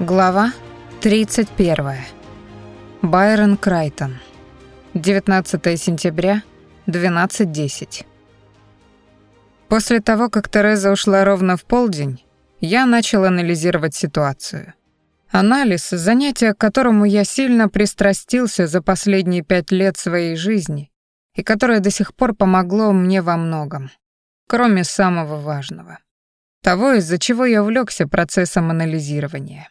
Глава 31. Байрон Крайтон. 19 сентября, 12.10. После того, как Тереза ушла ровно в полдень, я начал анализировать ситуацию. Анализ — занятие, к которому я сильно пристрастился за последние пять лет своей жизни и которое до сих пор помогло мне во многом, кроме самого важного. Того, из-за чего я увлекся процессом анализирования.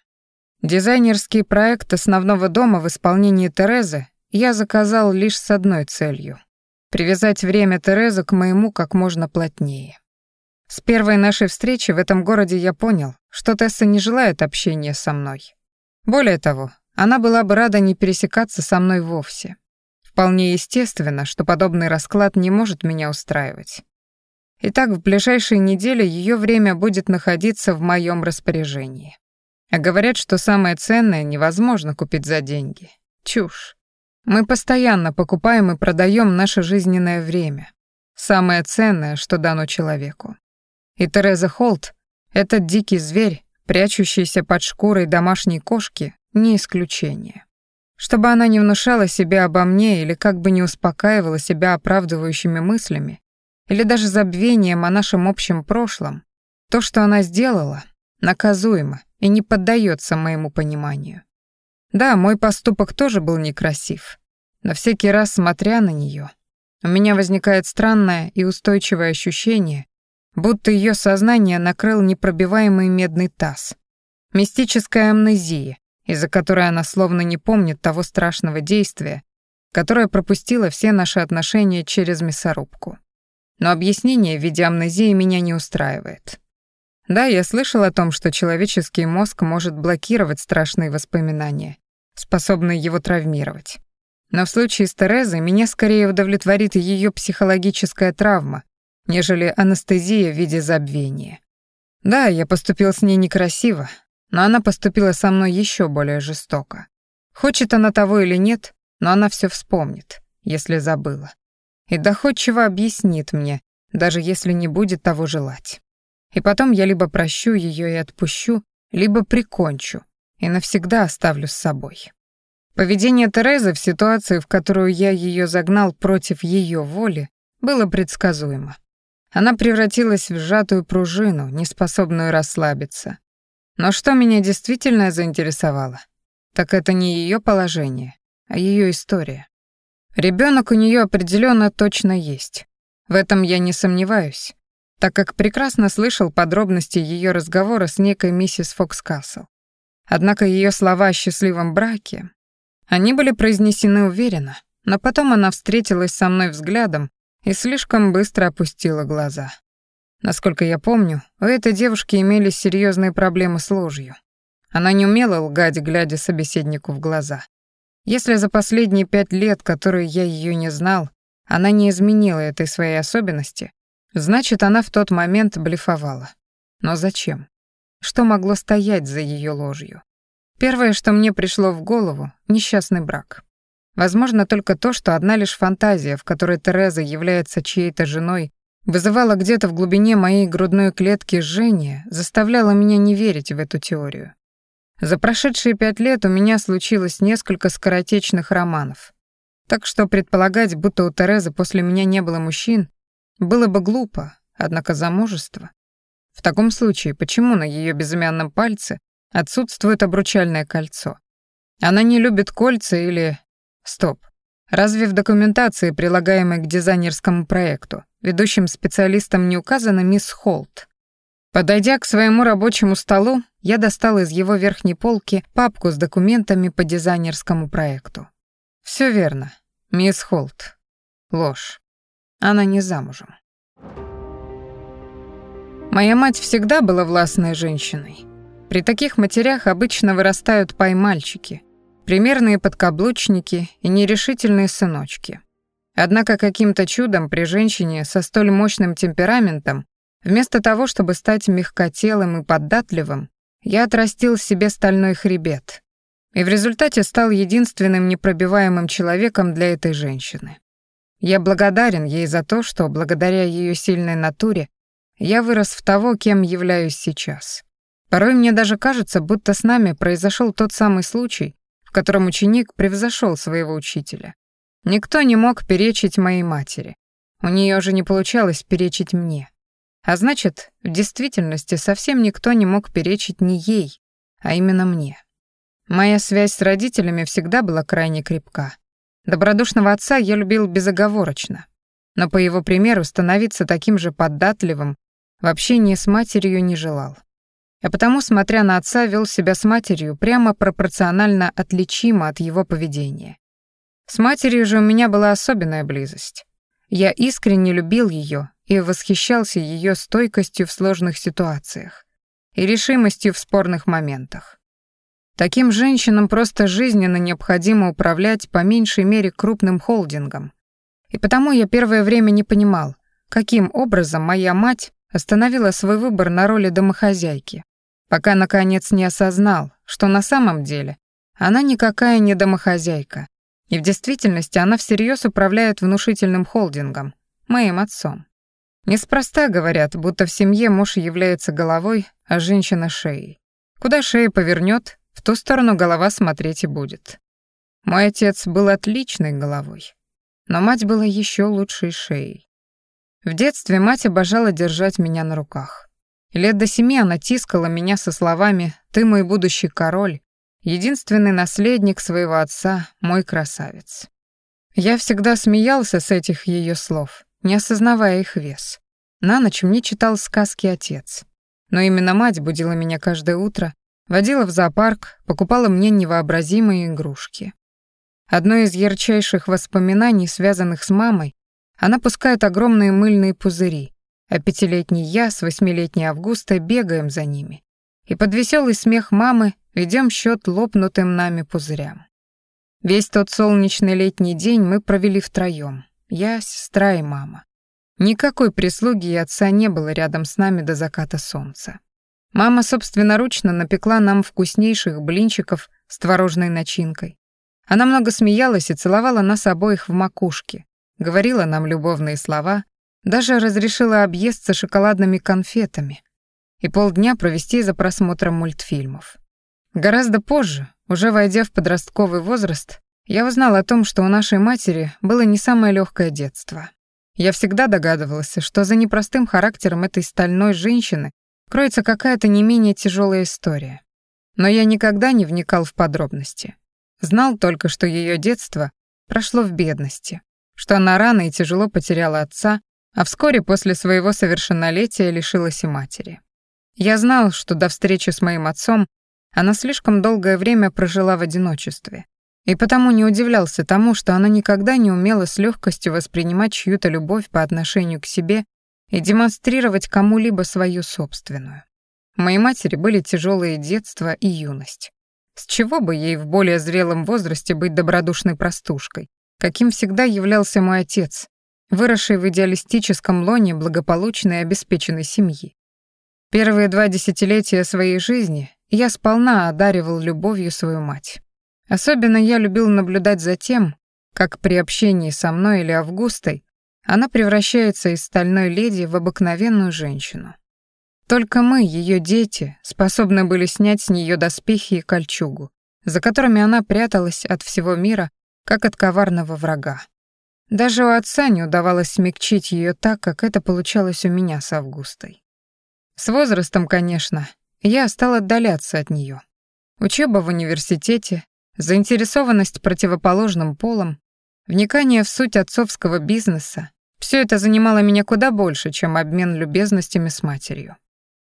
Дизайнерский проект основного дома в исполнении Терезы я заказал лишь с одной целью — привязать время Терезы к моему как можно плотнее. С первой нашей встречи в этом городе я понял, что Тесса не желает общения со мной. Более того, она была бы рада не пересекаться со мной вовсе. Вполне естественно, что подобный расклад не может меня устраивать. Итак, в ближайшие недели ее время будет находиться в моем распоряжении. А говорят, что самое ценное невозможно купить за деньги. Чушь. Мы постоянно покупаем и продаем наше жизненное время. Самое ценное, что дано человеку. И Тереза Холт, этот дикий зверь, прячущийся под шкурой домашней кошки, не исключение. Чтобы она не внушала себе обо мне или как бы не успокаивала себя оправдывающими мыслями, или даже забвением о нашем общем прошлом, то, что она сделала, наказуемо и не поддается моему пониманию. Да, мой поступок тоже был некрасив, но всякий раз, смотря на нее, у меня возникает странное и устойчивое ощущение, будто ее сознание накрыл непробиваемый медный таз. Мистическая амнезия, из-за которой она словно не помнит того страшного действия, которое пропустило все наши отношения через мясорубку. Но объяснение в виде амнезии меня не устраивает. Да, я слышал о том, что человеческий мозг может блокировать страшные воспоминания, способные его травмировать. Но в случае с Терезой меня скорее удовлетворит ее психологическая травма, нежели анестезия в виде забвения. Да, я поступил с ней некрасиво, но она поступила со мной еще более жестоко. Хочет она того или нет, но она все вспомнит, если забыла. И доходчиво объяснит мне, даже если не будет того желать. И потом я либо прощу ее и отпущу, либо прикончу и навсегда оставлю с собой. Поведение Терезы в ситуации, в которую я ее загнал против ее воли, было предсказуемо. Она превратилась в сжатую пружину, неспособную расслабиться. Но что меня действительно заинтересовало, так это не ее положение, а ее история. Ребенок у нее определенно точно есть. В этом я не сомневаюсь так как прекрасно слышал подробности ее разговора с некой миссис Фокскасл. Однако ее слова о счастливом браке, они были произнесены уверенно, но потом она встретилась со мной взглядом и слишком быстро опустила глаза. Насколько я помню, у этой девушки имелись серьезные проблемы с ложью. Она не умела лгать, глядя собеседнику в глаза. Если за последние пять лет, которые я ее не знал, она не изменила этой своей особенности, Значит, она в тот момент блефовала. Но зачем? Что могло стоять за ее ложью? Первое, что мне пришло в голову — несчастный брак. Возможно, только то, что одна лишь фантазия, в которой Тереза является чьей-то женой, вызывала где-то в глубине моей грудной клетки жжение, заставляла меня не верить в эту теорию. За прошедшие пять лет у меня случилось несколько скоротечных романов. Так что предполагать, будто у Терезы после меня не было мужчин, было бы глупо, однако замужество. В таком случае, почему на ее безымянном пальце отсутствует обручальное кольцо? Она не любит кольца или... Стоп. Разве в документации, прилагаемой к дизайнерскому проекту, ведущим специалистом не указана мисс Холт? Подойдя к своему рабочему столу, я достал из его верхней полки папку с документами по дизайнерскому проекту. Все верно, мисс Холт. Ложь. Она не замужем. Моя мать всегда была властной женщиной. При таких матерях обычно вырастают поймальчики, примерные подкаблучники и нерешительные сыночки. Однако каким-то чудом при женщине со столь мощным темпераментом, вместо того, чтобы стать мягкотелым и податливым, я отрастил себе стальной хребет и в результате стал единственным непробиваемым человеком для этой женщины. Я благодарен ей за то, что, благодаря ее сильной натуре, я вырос в того, кем являюсь сейчас. Порой мне даже кажется, будто с нами произошел тот самый случай, в котором ученик превзошел своего учителя. Никто не мог перечить моей матери. У нее же не получалось перечить мне. А значит, в действительности совсем никто не мог перечить не ей, а именно мне. Моя связь с родителями всегда была крайне крепка. Добродушного отца я любил безоговорочно, но по его примеру становиться таким же податливым в общении с матерью не желал. А потому, смотря на отца, вел себя с матерью прямо пропорционально отличимо от его поведения. С матерью же у меня была особенная близость. Я искренне любил ее и восхищался ее стойкостью в сложных ситуациях и решимостью в спорных моментах. Таким женщинам просто жизненно необходимо управлять по меньшей мере крупным холдингом. И потому я первое время не понимал, каким образом моя мать остановила свой выбор на роли домохозяйки, пока наконец не осознал, что на самом деле она никакая не домохозяйка, и в действительности она всерьез управляет внушительным холдингом, моим отцом. Неспроста говорят, будто в семье муж является головой, а женщина — шеей. Куда шея повернет, ту сторону голова смотреть и будет. Мой отец был отличной головой, но мать была еще лучшей шеей. В детстве мать обожала держать меня на руках. Лет до семи она тискала меня со словами «Ты мой будущий король, единственный наследник своего отца, мой красавец». Я всегда смеялся с этих ее слов, не осознавая их вес. На ночь мне читал сказки отец. Но именно мать будила меня каждое утро, водила в зоопарк, покупала мне невообразимые игрушки. Одно из ярчайших воспоминаний, связанных с мамой, она пускает огромные мыльные пузыри, а пятилетний я с восьмилетней Августой бегаем за ними. И под веселый смех мамы ведем счет лопнутым нами пузырям. Весь тот солнечный летний день мы провели втроем. Я, сестра и мама. Никакой прислуги и отца не было рядом с нами до заката солнца. Мама собственноручно напекла нам вкуснейших блинчиков с творожной начинкой. Она много смеялась и целовала нас обоих в макушке, говорила нам любовные слова, даже разрешила объесться шоколадными конфетами и полдня провести за просмотром мультфильмов. Гораздо позже, уже войдя в подростковый возраст, я узнал о том, что у нашей матери было не самое легкое детство. Я всегда догадывался, что за непростым характером этой стальной женщины кроется какая-то не менее тяжелая история. Но я никогда не вникал в подробности. Знал только, что ее детство прошло в бедности, что она рано и тяжело потеряла отца, а вскоре после своего совершеннолетия лишилась и матери. Я знал, что до встречи с моим отцом она слишком долгое время прожила в одиночестве, и потому не удивлялся тому, что она никогда не умела с легкостью воспринимать чью-то любовь по отношению к себе и демонстрировать кому-либо свою собственную. У моей матери были тяжелые детство и юность. С чего бы ей в более зрелом возрасте быть добродушной простушкой, каким всегда являлся мой отец, выросший в идеалистическом лоне благополучной и обеспеченной семьи. Первые два десятилетия своей жизни я сполна одаривал любовью свою мать. Особенно я любил наблюдать за тем, как при общении со мной или Августой она превращается из стальной леди в обыкновенную женщину. Только мы, ее дети, способны были снять с нее доспехи и кольчугу, за которыми она пряталась от всего мира, как от коварного врага. Даже у отца не удавалось смягчить ее так, как это получалось у меня с Августой. С возрастом, конечно, я стал отдаляться от нее. Учеба в университете, заинтересованность противоположным полом, вникание в суть отцовского бизнеса — все это занимало меня куда больше, чем обмен любезностями с матерью.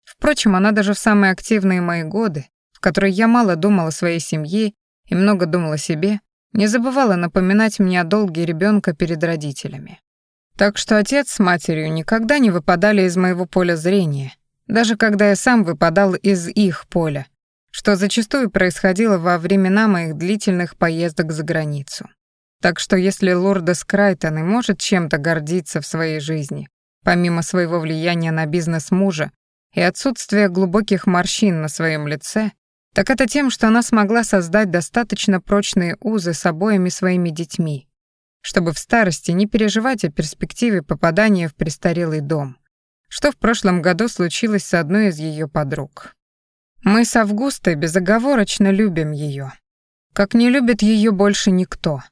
Впрочем, она даже в самые активные мои годы, в которые я мало думала о своей семье и много думала о себе, не забывала напоминать мне о долге ребенка перед родителями. Так что отец с матерью никогда не выпадали из моего поля зрения, даже когда я сам выпадал из их поля, что зачастую происходило во времена моих длительных поездок за границу. Так что если лордес Крайтон и может чем-то гордиться в своей жизни, помимо своего влияния на бизнес мужа и отсутствия глубоких морщин на своем лице, так это тем, что она смогла создать достаточно прочные узы с обоими своими детьми, чтобы в старости не переживать о перспективе попадания в престарелый дом, что в прошлом году случилось с одной из ее подруг. Мы с Августой безоговорочно любим ее. Как не любит ее больше никто.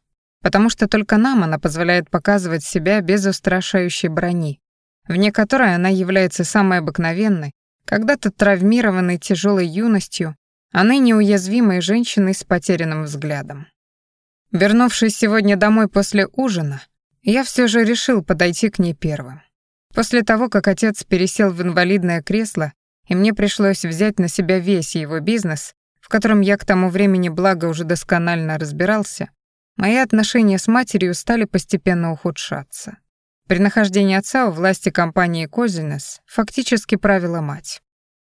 Потому что только нам она позволяет показывать себя без устрашающей брони, вне которой она является самой обыкновенной, когда-то травмированной тяжелой юностью, а ныне уязвимой женщиной с потерянным взглядом. Вернувшись сегодня домой после ужина, я все же решил подойти к ней первым. После того, как отец пересел в инвалидное кресло, и мне пришлось взять на себя весь его бизнес, в котором я к тому времени благо уже досконально разбирался, мои отношения с матерью стали постепенно ухудшаться. При нахождении отца у власти компании «Козинес» фактически правила мать.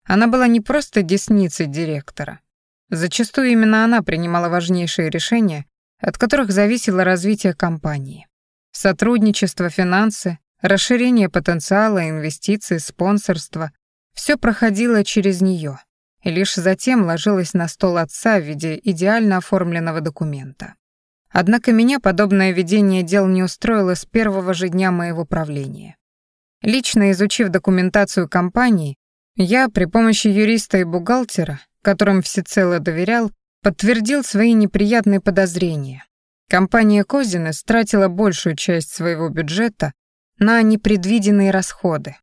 Она была не просто десницей директора. Зачастую именно она принимала важнейшие решения, от которых зависело развитие компании. Сотрудничество, финансы, расширение потенциала, инвестиции, спонсорство — все проходило через нее, и лишь затем ложилось на стол отца в виде идеально оформленного документа. Однако меня подобное ведение дел не устроило с первого же дня моего правления. Лично изучив документацию компании, я при помощи юриста и бухгалтера, которым всецело доверял, подтвердил свои неприятные подозрения. Компания Козина стратила большую часть своего бюджета на непредвиденные расходы.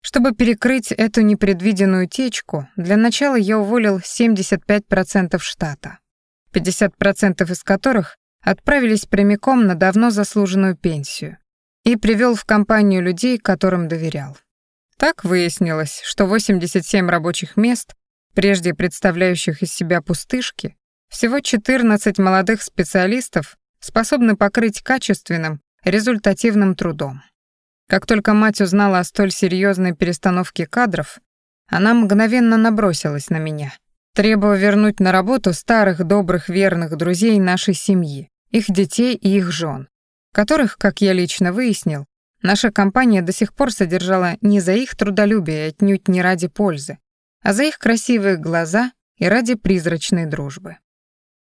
Чтобы перекрыть эту непредвиденную течку, для начала я уволил 75% штата, 50% из которых отправились прямиком на давно заслуженную пенсию и привел в компанию людей, которым доверял. Так выяснилось, что 87 рабочих мест, прежде представляющих из себя пустышки, всего 14 молодых специалистов способны покрыть качественным, результативным трудом. Как только мать узнала о столь серьезной перестановке кадров, она мгновенно набросилась на меня, требуя вернуть на работу старых добрых верных друзей нашей семьи, их детей и их жен, которых, как я лично выяснил, наша компания до сих пор содержала не за их трудолюбие отнюдь не ради пользы, а за их красивые глаза и ради призрачной дружбы.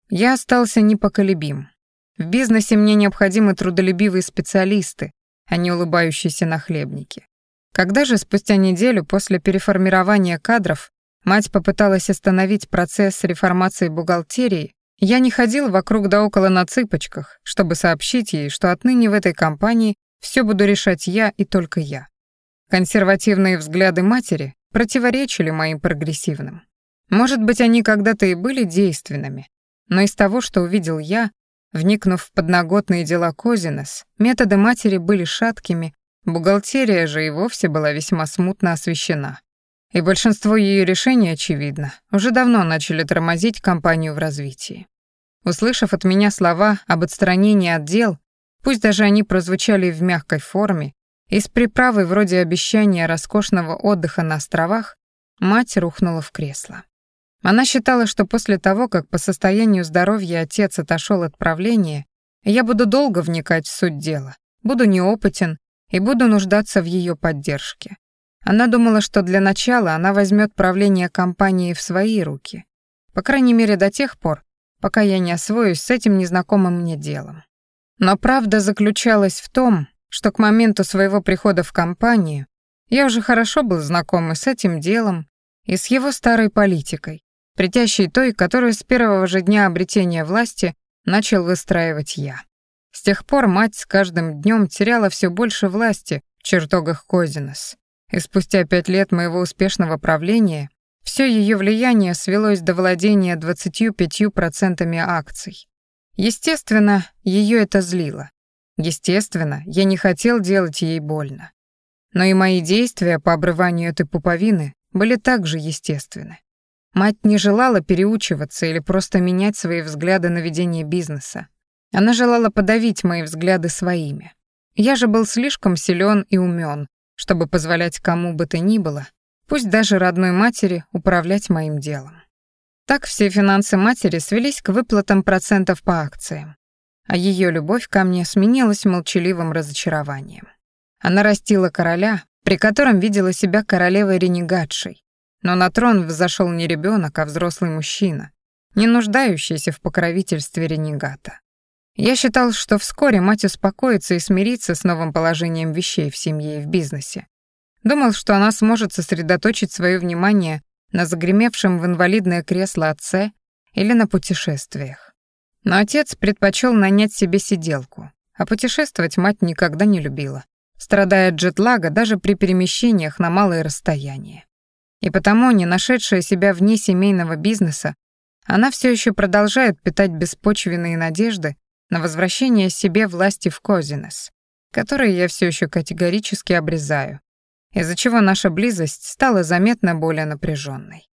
Я остался непоколебим. В бизнесе мне необходимы трудолюбивые специалисты, а не улыбающиеся нахлебники. Когда же спустя неделю после переформирования кадров мать попыталась остановить процесс реформации бухгалтерии, я не ходил вокруг да около на цыпочках, чтобы сообщить ей, что отныне в этой компании все буду решать я и только я. Консервативные взгляды матери противоречили моим прогрессивным. Может быть, они когда-то и были действенными, но из того, что увидел я, вникнув в подноготные дела Козинес, методы матери были шаткими, бухгалтерия же и вовсе была весьма смутно освещена. И большинство ее решений, очевидно, уже давно начали тормозить компанию в развитии. Услышав от меня слова об отстранении от дел, пусть даже они прозвучали в мягкой форме, и с приправой вроде обещания роскошного отдыха на островах, мать рухнула в кресло. Она считала, что после того, как по состоянию здоровья отец отошел от правления, я буду долго вникать в суть дела, буду неопытен и буду нуждаться в ее поддержке. Она думала, что для начала она возьмет правление компанией в свои руки. По крайней мере, до тех пор, пока я не освоюсь с этим незнакомым мне делом. Но правда заключалась в том, что к моменту своего прихода в компанию я уже хорошо был знаком и с этим делом, и с его старой политикой, притящей той, которую с первого же дня обретения власти начал выстраивать я. С тех пор мать с каждым днем теряла все больше власти в чертогах Козинес, и спустя пять лет моего успешного правления все ее влияние свелось до владения 25% акций. Естественно, ее это злило. Естественно, я не хотел делать ей больно. Но и мои действия по обрыванию этой пуповины были также естественны. Мать не желала переучиваться или просто менять свои взгляды на ведение бизнеса. Она желала подавить мои взгляды своими. Я же был слишком силен и умен, чтобы позволять кому бы то ни было, пусть даже родной матери, управлять моим делом. Так все финансы матери свелись к выплатам процентов по акциям, а ее любовь ко мне сменилась молчаливым разочарованием. Она растила короля, при котором видела себя королевой-ренегатшей, но на трон взошел не ребенок, а взрослый мужчина, не нуждающийся в покровительстве ренегата. Я считал, что вскоре мать успокоится и смирится с новым положением вещей в семье и в бизнесе. Думал, что она сможет сосредоточить свое внимание на загремевшем в инвалидное кресло отце или на путешествиях. Но отец предпочел нанять себе сиделку, а путешествовать мать никогда не любила, страдая от джетлага даже при перемещениях на малые расстояния. И потому, не нашедшая себя вне семейного бизнеса, она все еще продолжает питать беспочвенные надежды на возвращение себе власти в Козинес, которые я все еще категорически обрезаю, из-за чего наша близость стала заметно более напряженной.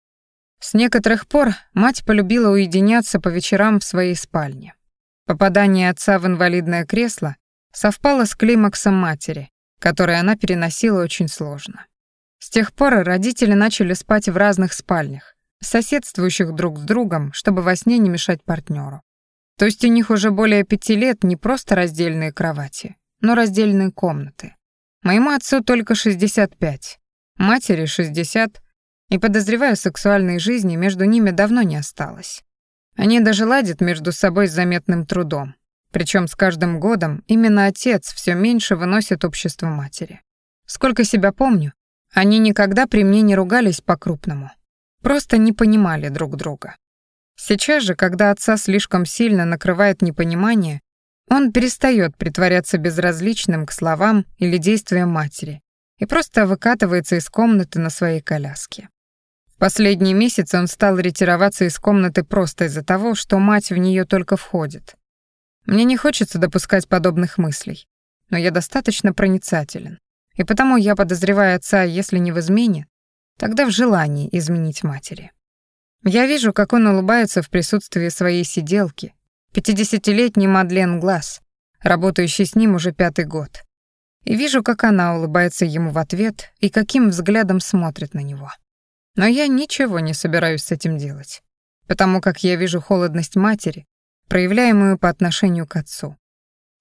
С некоторых пор мать полюбила уединяться по вечерам в своей спальне. Попадание отца в инвалидное кресло совпало с климаксом матери, который она переносила очень сложно. С тех пор родители начали спать в разных спальнях, соседствующих друг с другом, чтобы во сне не мешать партнеру. То есть у них уже более пяти лет не просто раздельные кровати, но раздельные комнаты. Моему отцу только 65, матери 60, и, подозреваю, сексуальной жизни между ними давно не осталось. Они даже ладят между собой с заметным трудом. Причем с каждым годом именно отец все меньше выносит общество матери. Сколько себя помню, они никогда при мне не ругались по-крупному. Просто не понимали друг друга. Сейчас же, когда отца слишком сильно накрывает непонимание, он перестает притворяться безразличным к словам или действиям матери и просто выкатывается из комнаты на своей коляске. Последние месяцы он стал ретироваться из комнаты просто из-за того, что мать в нее только входит. Мне не хочется допускать подобных мыслей, но я достаточно проницателен, и потому я подозреваю отца, если не в измене, тогда в желании изменить матери. Я вижу, как он улыбается в присутствии своей сиделки, Пятидесятилетний Мадлен Глаз, работающий с ним уже пятый год. И вижу, как она улыбается ему в ответ и каким взглядом смотрит на него. Но я ничего не собираюсь с этим делать, потому как я вижу холодность матери, проявляемую по отношению к отцу.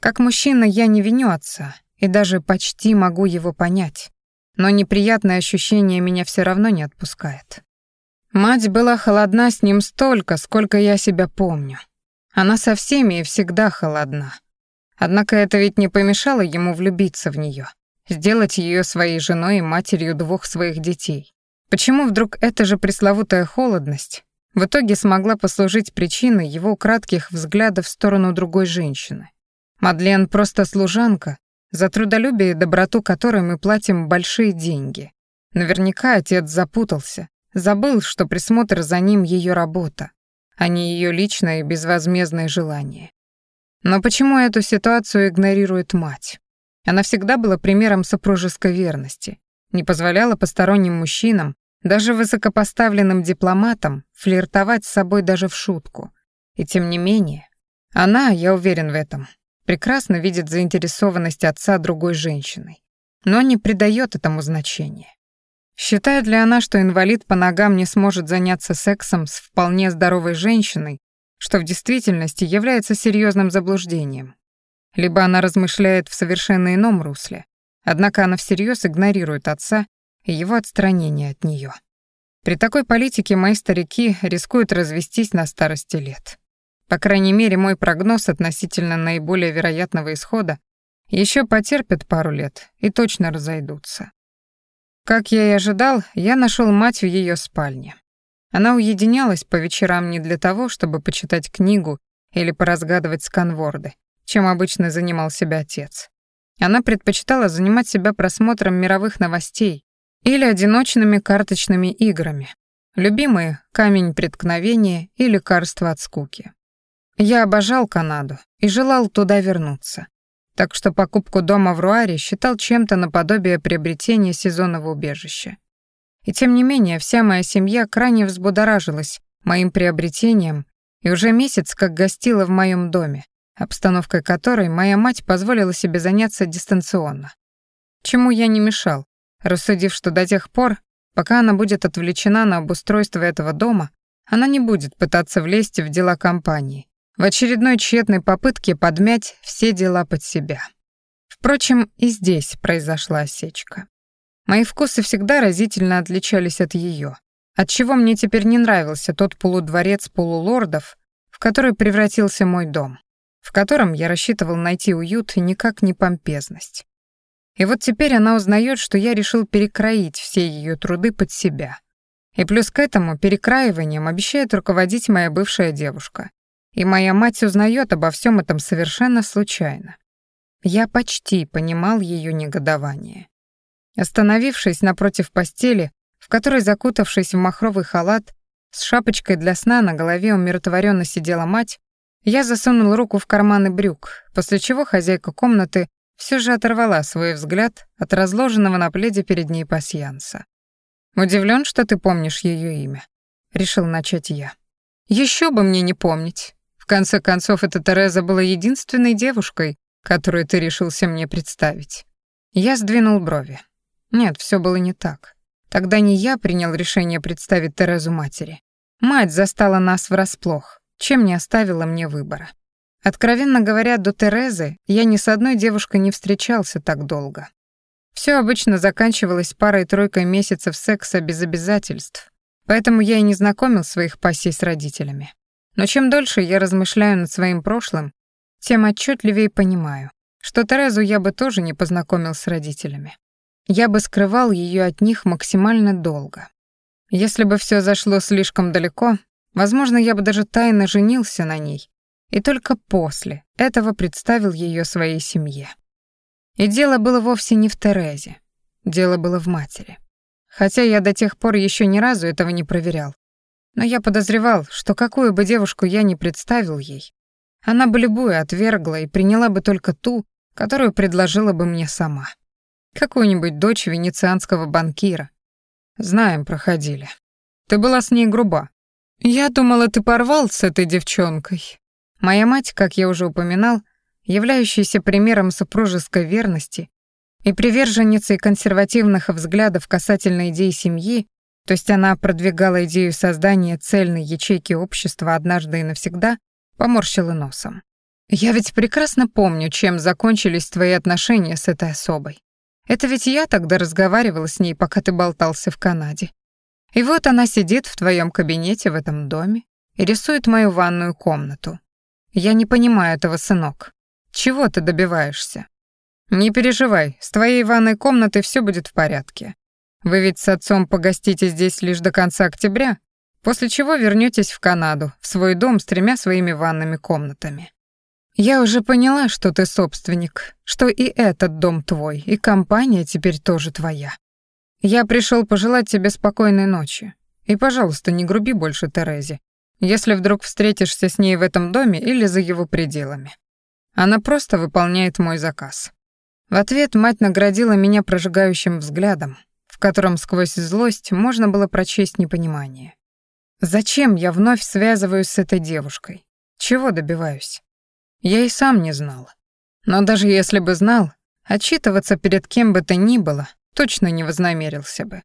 Как мужчина я не виню отца и даже почти могу его понять, но неприятное ощущение меня все равно не отпускает. Мать была холодна с ним столько, сколько я себя помню. Она со всеми и всегда холодна. Однако это ведь не помешало ему влюбиться в нее, сделать ее своей женой и матерью двух своих детей. Почему вдруг эта же пресловутая холодность в итоге смогла послужить причиной его кратких взглядов в сторону другой женщины? Мадлен просто служанка, за трудолюбие и доброту которой мы платим большие деньги. Наверняка отец запутался, забыл, что присмотр за ним ее работа, а не ее личное и безвозмездное желание. Но почему эту ситуацию игнорирует мать? Она всегда была примером супружеской верности, не позволяла посторонним мужчинам, даже высокопоставленным дипломатам, флиртовать с собой даже в шутку. И тем не менее, она, я уверен в этом, прекрасно видит заинтересованность отца другой женщиной, но не придает этому значения. Считает ли она, что инвалид по ногам не сможет заняться сексом с вполне здоровой женщиной, что в действительности является серьезным заблуждением? Либо она размышляет в совершенно ином русле, однако она всерьез игнорирует отца и его отстранение от нее. При такой политике мои старики рискуют развестись на старости лет. По крайней мере, мой прогноз относительно наиболее вероятного исхода еще потерпит пару лет и точно разойдутся. Как я и ожидал, я нашел мать в ее спальне. Она уединялась по вечерам не для того, чтобы почитать книгу или поразгадывать сканворды, чем обычно занимал себя отец. Она предпочитала занимать себя просмотром мировых новостей или одиночными карточными играми. Любимые «Камень преткновения» и «Лекарство от скуки». Я обожал Канаду и желал туда вернуться так что покупку дома в Руаре считал чем-то наподобие приобретения сезонного убежища. И тем не менее, вся моя семья крайне взбудоражилась моим приобретением и уже месяц как гостила в моем доме, обстановкой которой моя мать позволила себе заняться дистанционно. Чему я не мешал, рассудив, что до тех пор, пока она будет отвлечена на обустройство этого дома, она не будет пытаться влезть в дела компании, в очередной тщетной попытке подмять все дела под себя. Впрочем, и здесь произошла осечка. Мои вкусы всегда разительно отличались от ее, отчего мне теперь не нравился тот полудворец полулордов, в который превратился мой дом, в котором я рассчитывал найти уют и никак не помпезность. И вот теперь она узнает, что я решил перекроить все ее труды под себя. И плюс к этому перекраиванием обещает руководить моя бывшая девушка. И моя мать узнает обо всем этом совершенно случайно. Я почти понимал ее негодование. Остановившись напротив постели, в которой, закутавшись в махровый халат, с шапочкой для сна на голове умиротворенно сидела мать, я засунул руку в карманы брюк, после чего хозяйка комнаты все же оторвала свой взгляд от разложенного на пледе перед ней пасьянса. Удивлен, что ты помнишь ее имя, решил начать я. Еще бы мне не помнить. В конце концов, эта Тереза была единственной девушкой, которую ты решился мне представить. Я сдвинул брови. Нет, все было не так. Тогда не я принял решение представить Терезу матери. Мать застала нас врасплох, чем не оставила мне выбора. Откровенно говоря, до Терезы я ни с одной девушкой не встречался так долго. Все обычно заканчивалось парой-тройкой месяцев секса без обязательств, поэтому я и не знакомил своих пассий с родителями. Но чем дольше я размышляю над своим прошлым, тем отчетливее понимаю, что Терезу я бы тоже не познакомил с родителями. Я бы скрывал ее от них максимально долго. Если бы все зашло слишком далеко, возможно, я бы даже тайно женился на ней, и только после этого представил ее своей семье. И дело было вовсе не в Терезе. Дело было в матери. Хотя я до тех пор еще ни разу этого не проверял. Но я подозревал, что какую бы девушку я ни представил ей, она бы любую отвергла и приняла бы только ту, которую предложила бы мне сама. Какую-нибудь дочь венецианского банкира. Знаем, проходили. Ты была с ней груба. Я думала, ты порвал с этой девчонкой. Моя мать, как я уже упоминал, являющаяся примером супружеской верности и приверженницей консервативных взглядов касательно идей семьи, то есть она продвигала идею создания цельной ячейки общества однажды и навсегда, поморщила носом. «Я ведь прекрасно помню, чем закончились твои отношения с этой особой. Это ведь я тогда разговаривала с ней, пока ты болтался в Канаде. И вот она сидит в твоем кабинете в этом доме и рисует мою ванную комнату. Я не понимаю этого, сынок. Чего ты добиваешься? Не переживай, с твоей ванной комнатой все будет в порядке. Вы ведь с отцом погостите здесь лишь до конца октября, после чего вернетесь в Канаду, в свой дом с тремя своими ванными комнатами. Я уже поняла, что ты собственник, что и этот дом твой, и компания теперь тоже твоя. Я пришел пожелать тебе спокойной ночи. И, пожалуйста, не груби больше Терезе, если вдруг встретишься с ней в этом доме или за его пределами. Она просто выполняет мой заказ». В ответ мать наградила меня прожигающим взглядом, котором сквозь злость можно было прочесть непонимание. Зачем я вновь связываюсь с этой девушкой? Чего добиваюсь? Я и сам не знал. Но даже если бы знал, отчитываться перед кем бы то ни было точно не вознамерился бы.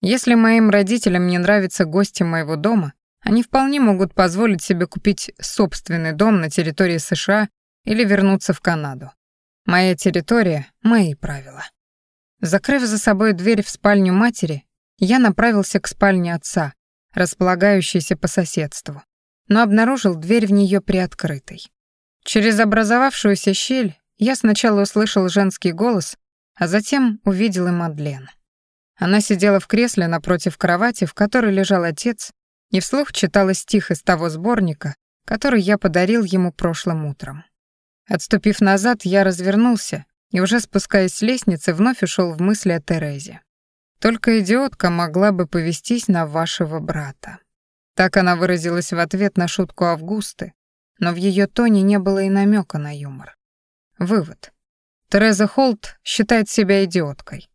Если моим родителям не нравятся гости моего дома, они вполне могут позволить себе купить собственный дом на территории США или вернуться в Канаду. Моя территория — мои правила. Закрыв за собой дверь в спальню матери, я направился к спальне отца, располагающейся по соседству, но обнаружил дверь в нее приоткрытой. Через образовавшуюся щель я сначала услышал женский голос, а затем увидел и Мадлен. Она сидела в кресле напротив кровати, в которой лежал отец, и вслух читала стих из того сборника, который я подарил ему прошлым утром. Отступив назад, я развернулся и, уже спускаясь с лестницы, вновь ушел в мысли о Терезе. Только идиотка могла бы повестись на вашего брата. Так она выразилась в ответ на шутку Августы, но в ее тоне не было и намека на юмор. Вывод. Тереза Холт считает себя идиоткой.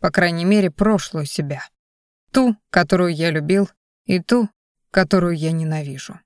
По крайней мере, прошлую себя. Ту, которую я любил, и ту, которую я ненавижу.